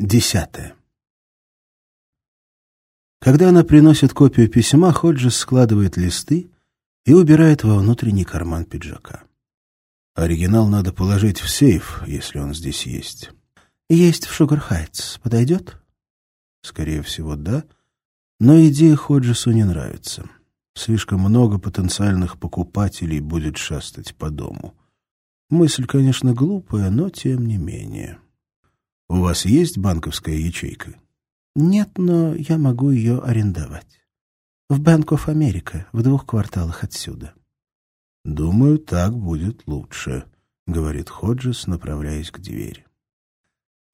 Десятое. Когда она приносит копию письма, Ходжес складывает листы и убирает во внутренний карман пиджака. Оригинал надо положить в сейф, если он здесь есть. Есть в Шугархайтс. Подойдет? Скорее всего, да. Но идея Ходжесу не нравится. Слишком много потенциальных покупателей будет шастать по дому. Мысль, конечно, глупая, но тем не менее. У вас есть банковская ячейка? Нет, но я могу ее арендовать. В Банк оф Америка, в двух кварталах отсюда. Думаю, так будет лучше, говорит Ходжес, направляясь к двери.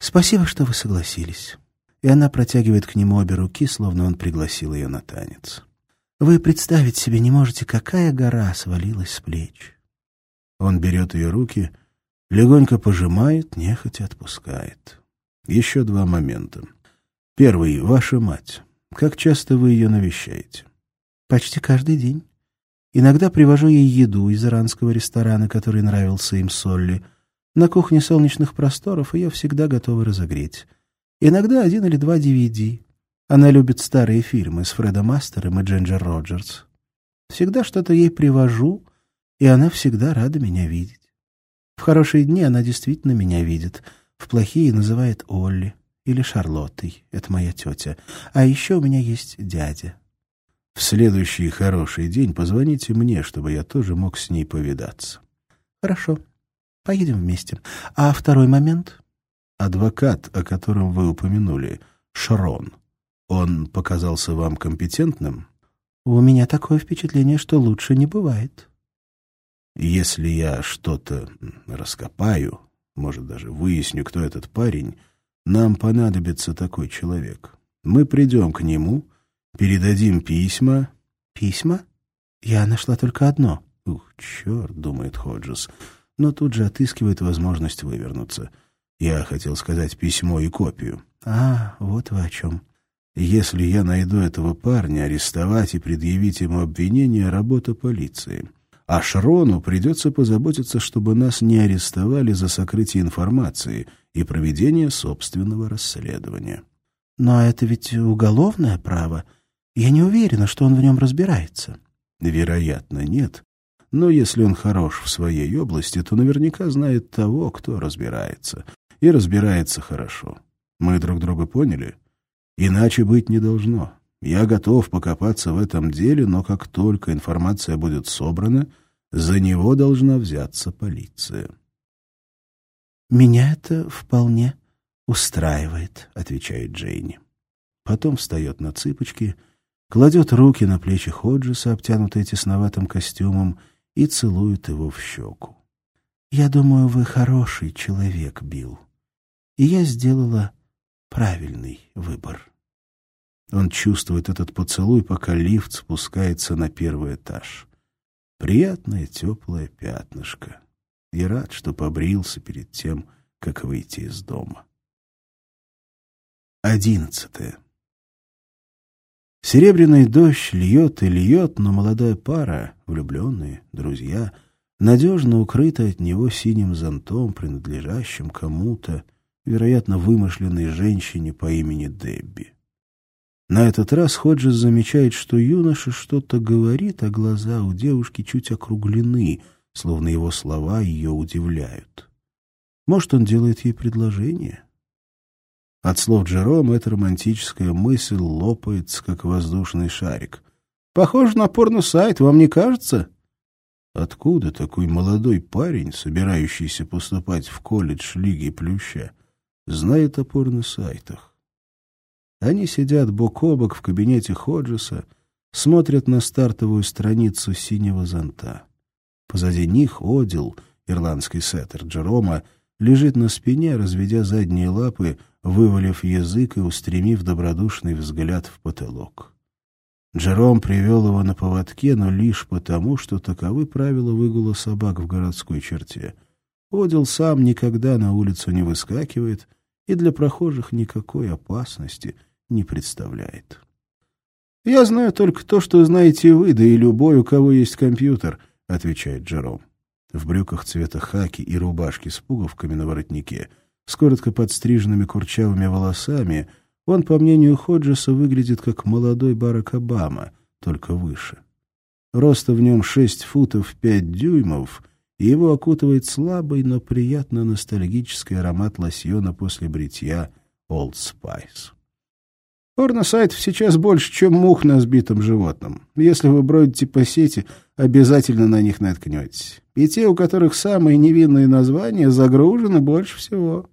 Спасибо, что вы согласились. И она протягивает к нему обе руки, словно он пригласил ее на танец. Вы представить себе не можете, какая гора свалилась с плеч. Он берет ее руки, легонько пожимает, нехотя отпускает. Еще два момента. Первый — ваша мать. Как часто вы ее навещаете? Почти каждый день. Иногда привожу ей еду из иранского ресторана, который нравился им Солли. На кухне солнечных просторов ее всегда готовы разогреть. Иногда один или два DVD. Она любит старые фильмы с Фредом Астером и Джинджер Роджерс. Всегда что-то ей привожу, и она всегда рада меня видеть. В хорошие дни она действительно меня видит — в плохие называет Олли или Шарлоттой. Это моя тетя. А еще у меня есть дядя. В следующий хороший день позвоните мне, чтобы я тоже мог с ней повидаться. Хорошо. Поедем вместе. А второй момент? Адвокат, о котором вы упомянули, Шрон. Он показался вам компетентным? У меня такое впечатление, что лучше не бывает. Если я что-то раскопаю, может, даже выясню, кто этот парень, нам понадобится такой человек. Мы придем к нему, передадим письма. Письма? Я нашла только одно. Ух, черт, думает Ходжес, но тут же отыскивает возможность вывернуться. Я хотел сказать письмо и копию. А, вот вы о чем. Если я найду этого парня, арестовать и предъявить ему обвинение — работа полиции а Шрону придется позаботиться, чтобы нас не арестовали за сокрытие информации и проведение собственного расследования. Но это ведь уголовное право. Я не уверена, что он в нем разбирается. Вероятно, нет. Но если он хорош в своей области, то наверняка знает того, кто разбирается. И разбирается хорошо. Мы друг друга поняли? Иначе быть не должно. Я готов покопаться в этом деле, но как только информация будет собрана, за него должна взяться полиция. «Меня это вполне устраивает», — отвечает Джейни. Потом встает на цыпочки, кладет руки на плечи Ходжеса, обтянутые тесноватым костюмом, и целует его в щеку. «Я думаю, вы хороший человек, Билл, и я сделала правильный выбор». Он чувствует этот поцелуй, пока лифт спускается на первый этаж. Приятное теплое пятнышко. И рад, что побрился перед тем, как выйти из дома. Одиннадцатое. Серебряный дождь льет и льет, но молодая пара, влюбленные, друзья, надежно укрыта от него синим зонтом, принадлежащим кому-то, вероятно, вымышленной женщине по имени Дебби. На этот раз Ходжес замечает, что юноша что-то говорит, а глаза у девушки чуть округлены, словно его слова ее удивляют. Может, он делает ей предложение? От слов Джерома эта романтическая мысль лопается, как воздушный шарик. «Похоже на порно-сайт, вам не кажется?» Откуда такой молодой парень, собирающийся поступать в колледж Лиги Плюща, знает о порно-сайтах? Они сидят бок о бок в кабинете Ходжеса, смотрят на стартовую страницу синего зонта. Позади них Одил, ирландский сеттер Джерома, лежит на спине, разведя задние лапы, вывалив язык и устремив добродушный взгляд в потолок. Джером привел его на поводке, но лишь потому, что таковы правила выгула собак в городской черте. Одил сам никогда на улицу не выскакивает и для прохожих никакой опасности не представляет. «Я знаю только то, что знаете вы, да и любой, у кого есть компьютер», — отвечает Джером. В брюках цвета хаки и рубашке с пуговками на воротнике с коротко подстриженными курчавыми волосами, он, по мнению Ходжеса, выглядит как молодой Барак Обама, только выше. Роста в нем 6 футов 5 дюймов, и его окутывает слабый, но приятно ностальгический аромат лосьона после бритья Old Spice. Порно-сайтов сейчас больше, чем мух на сбитом животном. Если вы бродите по сети, обязательно на них наткнетесь. И те, у которых самые невинные названия, загружены больше всего.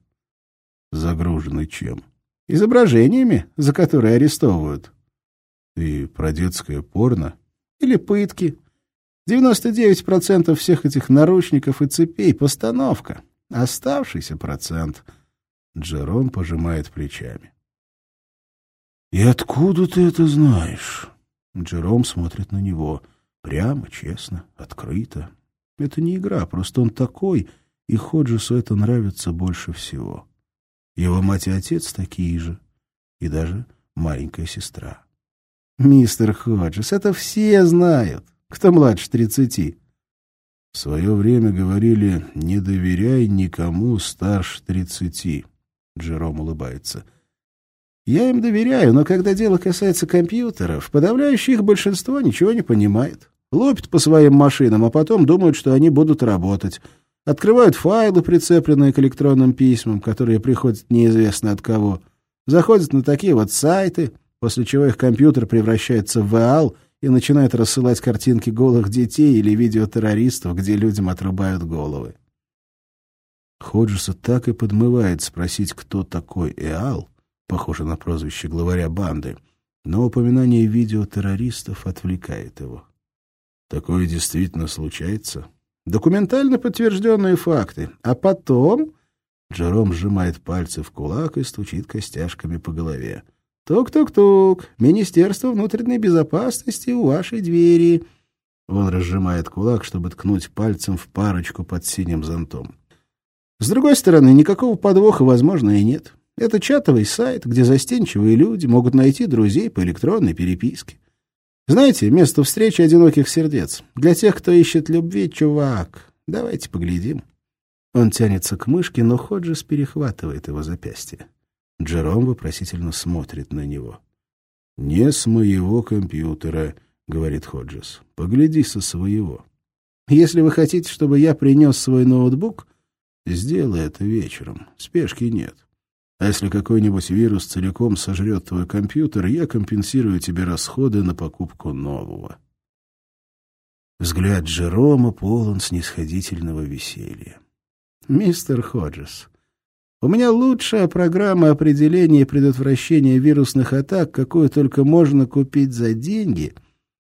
Загружены чем? Изображениями, за которые арестовывают. И про детское порно? Или пытки. 99% всех этих наручников и цепей — постановка. Оставшийся процент... Джером пожимает плечами. «И откуда ты это знаешь?» Джером смотрит на него. Прямо, честно, открыто. Это не игра, просто он такой, и Ходжесу это нравится больше всего. Его мать и отец такие же, и даже маленькая сестра. «Мистер Ходжес, это все знают. Кто младше тридцати?» В свое время говорили «не доверяй никому старше тридцати». Джером улыбается. Я им доверяю, но когда дело касается компьютеров, подавляющее их большинство ничего не понимает. Лопят по своим машинам, а потом думают, что они будут работать. Открывают файлы, прицепленные к электронным письмам, которые приходят неизвестно от кого. Заходят на такие вот сайты, после чего их компьютер превращается в ВАЛ и начинает рассылать картинки голых детей или видео террористов, где людям отрубают головы. Ходжеса так и подмывает спросить, кто такой Эал, похоже на прозвище главаря банды, но упоминание видео террористов отвлекает его. Такое действительно случается? Документально подтвержденные факты. А потом... Джером сжимает пальцы в кулак и стучит костяшками по голове. «Тук-тук-тук! Министерство внутренней безопасности у вашей двери!» Он разжимает кулак, чтобы ткнуть пальцем в парочку под синим зонтом. С другой стороны, никакого подвоха, возможно, и нет. Это чатовый сайт, где застенчивые люди могут найти друзей по электронной переписке. Знаете, место встречи одиноких сердец. Для тех, кто ищет любви, чувак. Давайте поглядим. Он тянется к мышке, но Ходжес перехватывает его запястье. Джером вопросительно смотрит на него. «Не с моего компьютера», — говорит Ходжес. «Погляди со своего». «Если вы хотите, чтобы я принес свой ноутбук...» «Сделай это вечером. Спешки нет. А если какой-нибудь вирус целиком сожрет твой компьютер, я компенсирую тебе расходы на покупку нового. Взгляд Джерома полон снисходительного веселья. «Мистер Ходжес, у меня лучшая программа определения и предотвращения вирусных атак, какую только можно купить за деньги,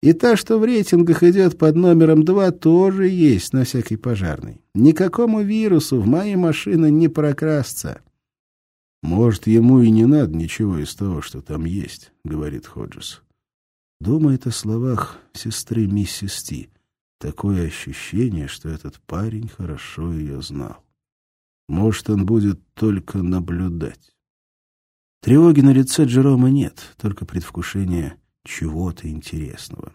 и та, что в рейтингах идет под номером два, тоже есть на всякий пожарный. Никакому вирусу в мои машины не прокрасться». «Может, ему и не надо ничего из того, что там есть», — говорит Ходжес. Думает о словах сестры миссис Ти. Такое ощущение, что этот парень хорошо ее знал. Может, он будет только наблюдать. Тревоги на лице Джерома нет, только предвкушение чего-то интересного.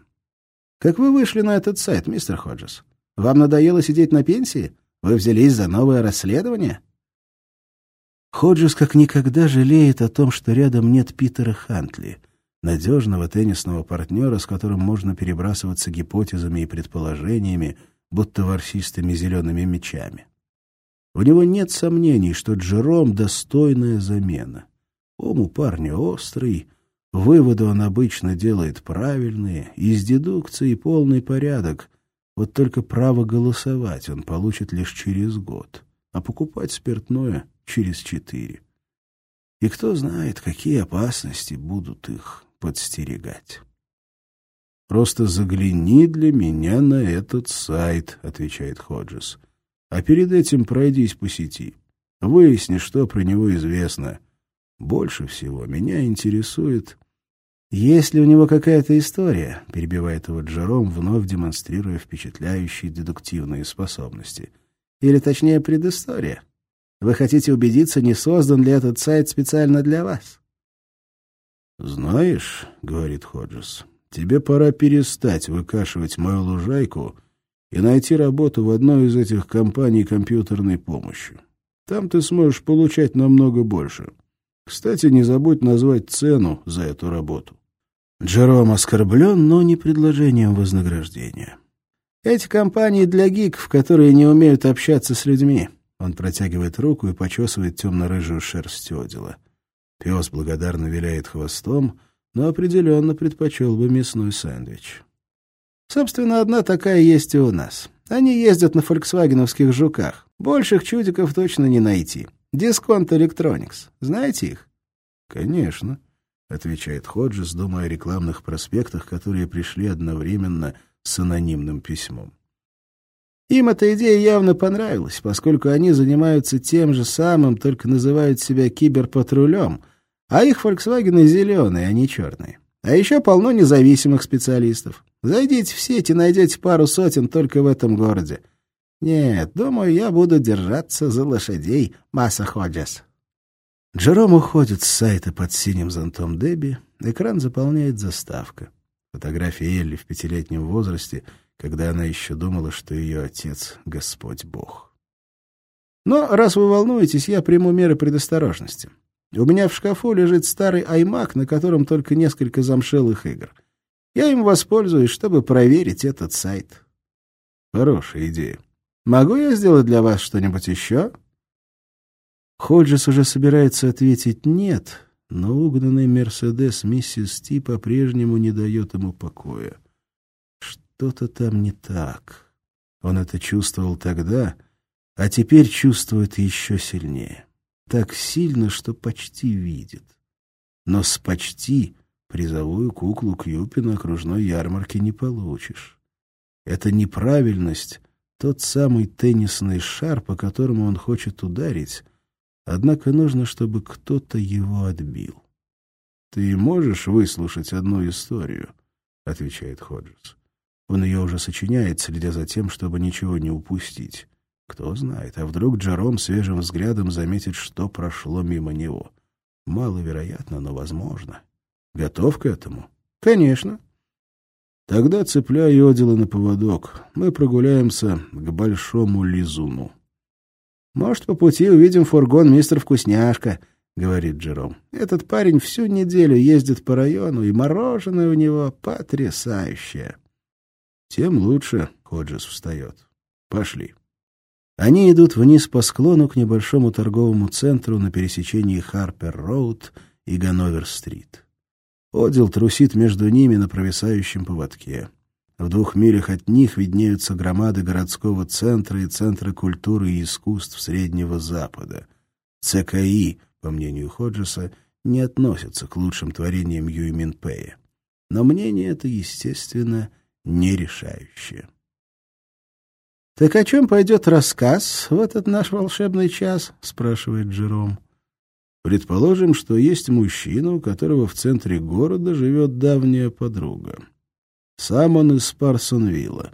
«Как вы вышли на этот сайт, мистер Ходжес? Вам надоело сидеть на пенсии? Вы взялись за новое расследование?» Ходжес как никогда жалеет о том, что рядом нет Питера Хантли, надежного теннисного партнера, с которым можно перебрасываться гипотезами и предположениями, будто ворсистыми зелеными мечами. У него нет сомнений, что Джером — достойная замена. Ум у парня острый, выводы он обычно делает правильные, из дедукции полный порядок, вот только право голосовать он получит лишь через год, а покупать спиртное через четыре. И кто знает, какие опасности будут их подстерегать. «Просто загляни для меня на этот сайт», — отвечает Ходжес. «А перед этим пройдись по сети. Выясни, что про него известно. Больше всего меня интересует...» «Есть ли у него какая-то история?» — перебивает его Джером, вновь демонстрируя впечатляющие дедуктивные способности. «Или, точнее, предыстория?» Вы хотите убедиться, не создан ли этот сайт специально для вас? «Знаешь, — говорит Ходжес, — тебе пора перестать выкашивать мою лужайку и найти работу в одной из этих компаний компьютерной помощи. Там ты сможешь получать намного больше. Кстати, не забудь назвать цену за эту работу. Джером оскорблен, но не предложением вознаграждения. Эти компании для гиков, которые не умеют общаться с людьми. Он протягивает руку и почесывает темно-рыжую шерсть одела. Пес благодарно виляет хвостом, но определенно предпочел бы мясной сэндвич. Собственно, одна такая есть и у нас. Они ездят на фольксвагеновских «Жуках». Больших чудиков точно не найти. Дисконт Электроникс. Знаете их? Конечно, отвечает Ходжес, думая о рекламных проспектах, которые пришли одновременно с анонимным письмом. Им эта идея явно понравилась, поскольку они занимаются тем же самым, только называют себя киберпатрулем, а их «Фольксвагены» зеленые, а не черные. А еще полно независимых специалистов. Зайдите в сеть и найдете пару сотен только в этом городе. Нет, думаю, я буду держаться за лошадей, Масса Ходжес. Джером уходит с сайта под синим зонтом Дебби. Экран заполняет заставка. Фотография Элли в пятилетнем возрасте, когда она еще думала, что ее отец — Господь Бог. Но раз вы волнуетесь, я приму меры предосторожности. У меня в шкафу лежит старый iMac, на котором только несколько замшелых игр. Я им воспользуюсь, чтобы проверить этот сайт. Хорошая идея. Могу я сделать для вас что-нибудь еще? Ходжес уже собирается ответить «нет», но угнанный «Мерседес» миссис Ти по-прежнему не дает ему покоя. Что-то там не так. Он это чувствовал тогда, а теперь чувствует еще сильнее. Так сильно, что почти видит. Но с почти призовую куклу Кьюпи на окружной ярмарке не получишь. Это неправильность — тот самый теннисный шар, по которому он хочет ударить, Однако нужно, чтобы кто-то его отбил. «Ты можешь выслушать одну историю?» — отвечает Ходжес. Он ее уже сочиняет, следя за тем, чтобы ничего не упустить. Кто знает, а вдруг Джером свежим взглядом заметит, что прошло мимо него. Маловероятно, но возможно. Готов к этому? Конечно. Тогда цепляй одела на поводок. Мы прогуляемся к большому лизуну. «Может, по пути увидим фургон мистер Вкусняшка», — говорит Джером. «Этот парень всю неделю ездит по району, и мороженое у него потрясающее». «Тем лучше», — Ходжес встает. «Пошли». Они идут вниз по склону к небольшому торговому центру на пересечении Харпер-Роуд и Ганновер-Стрит. Одил трусит между ними на провисающем поводке. В двух милях от них виднеются громады городского центра и Центра культуры и искусств Среднего Запада. ЦКИ, по мнению Ходжеса, не относятся к лучшим творениям Юй Минпея. Но мнение это, естественно, не решающее. «Так о чем пойдет рассказ в этот наш волшебный час?» — спрашивает Джером. «Предположим, что есть мужчина, у которого в центре города живет давняя подруга. Сам он из Парсонвилла.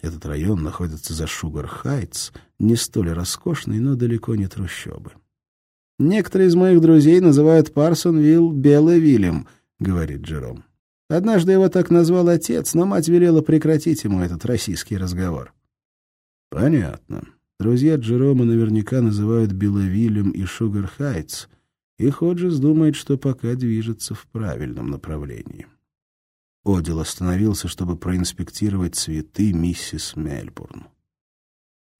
Этот район находится за Шугар-Хайтс, не столь роскошный, но далеко не трущобы. «Некоторые из моих друзей называют Парсонвилл Белый говорит Джером. «Однажды его так назвал отец, но мать велела прекратить ему этот российский разговор». «Понятно. Друзья Джерома наверняка называют Беловилем и Шугар-Хайтс, и Ходжес думает, что пока движется в правильном направлении». Одил остановился, чтобы проинспектировать цветы миссис Мельбурн.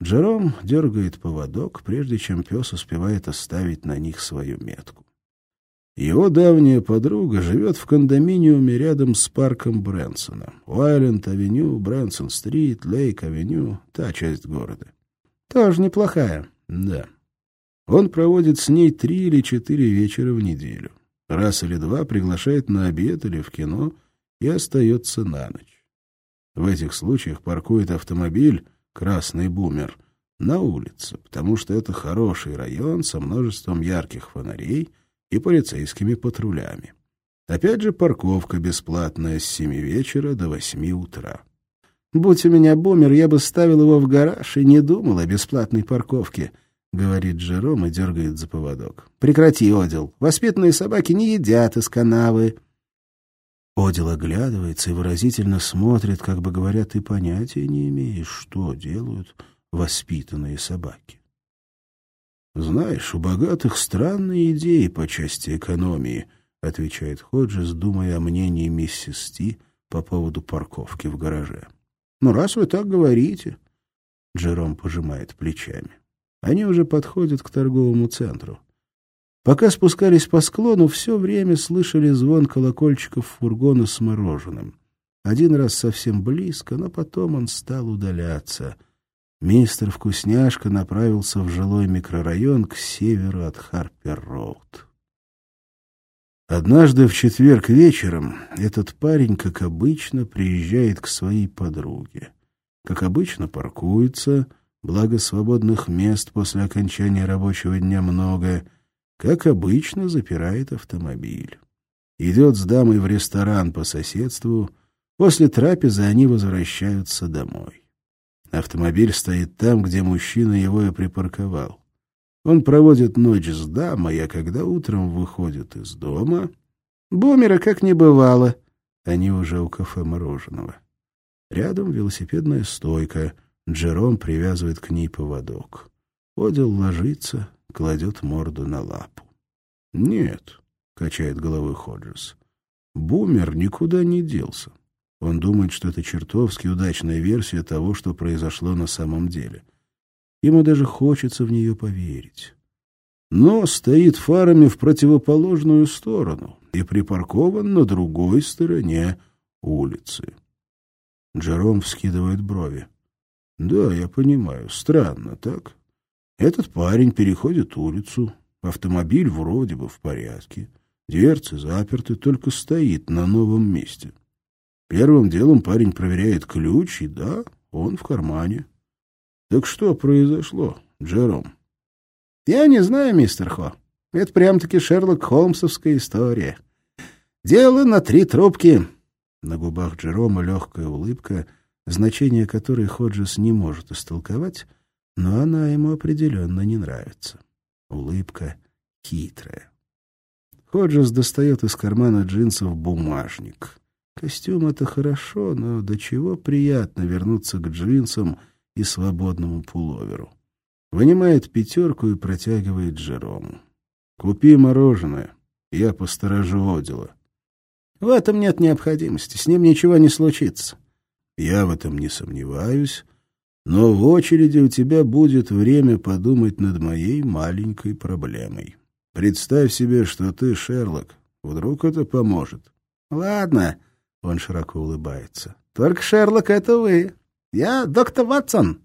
Джером дергает поводок, прежде чем пес успевает оставить на них свою метку. Его давняя подруга живет в кондоминиуме рядом с парком Брэнсона. Уайленд-авеню, Брэнсон-стрит, Лейк-авеню — та часть города. Тоже неплохая. Да. Он проводит с ней три или четыре вечера в неделю. Раз или два приглашает на обед или в кино — и остается на ночь. В этих случаях паркует автомобиль «Красный бумер» на улице, потому что это хороший район со множеством ярких фонарей и полицейскими патрулями. Опять же, парковка бесплатная с семи вечера до восьми утра. «Будь у меня бумер, я бы ставил его в гараж и не думал о бесплатной парковке», — говорит Джером и дергает за поводок. «Прекрати, Одил. Воспитанные собаки не едят из канавы». Одил оглядывается и выразительно смотрит, как бы говоря, ты понятия не имеешь, что делают воспитанные собаки. «Знаешь, у богатых странные идеи по части экономии», — отвечает Ходжес, думая о мнении миссис Ти по поводу парковки в гараже. «Ну, раз вы так говорите...» Джером пожимает плечами. Они уже подходят к торговому центру. Пока спускались по склону, все время слышали звон колокольчиков фургона с мороженым. Один раз совсем близко, но потом он стал удаляться. Мистер Вкусняшка направился в жилой микрорайон к северу от Харпер-Роуд. Однажды в четверг вечером этот парень, как обычно, приезжает к своей подруге. Как обычно, паркуется, благо свободных мест после окончания рабочего дня много, как обычно, запирает автомобиль. Идет с дамой в ресторан по соседству — После трапезы они возвращаются домой. Автомобиль стоит там, где мужчина его и припарковал. Он проводит ночь с дамой, а когда утром выходит из дома... Бумера как не бывало. Они уже у кафе мороженого. Рядом велосипедная стойка. Джером привязывает к ней поводок. Одел ложится, кладет морду на лапу. «Нет», — качает головой Ходжес, — «бумер никуда не делся. Он думает, что это чертовски удачная версия того, что произошло на самом деле. Ему даже хочется в нее поверить. Но стоит фарами в противоположную сторону и припаркован на другой стороне улицы. Джером вскидывает брови. «Да, я понимаю. Странно, так? Этот парень переходит улицу. Автомобиль вроде бы в порядке. Дверцы заперты, только стоит на новом месте. Первым делом парень проверяет ключ, и да, он в кармане. Так что произошло, Джером? Я не знаю, мистер Хо. Это прям-таки Шерлок Холмсовская история. Дело на три трубки. На губах Джерома легкая улыбка, значение которой Ходжес не может истолковать, но она ему определенно не нравится. Улыбка хитрая. Ходжес достает из кармана джинсов бумажник. Костюм — это хорошо, но до чего приятно вернуться к джинсам и свободному пуловеру. Вынимает пятерку и протягивает Джерому. «Купи мороженое, я посторожу Одила». «В этом нет необходимости, с ним ничего не случится». «Я в этом не сомневаюсь, но в очереди у тебя будет время подумать над моей маленькой проблемой. Представь себе, что ты Шерлок, вдруг это поможет». «Ладно», он широко улыбается. «Только, Шерлок, это вы. Я доктор Ватсон.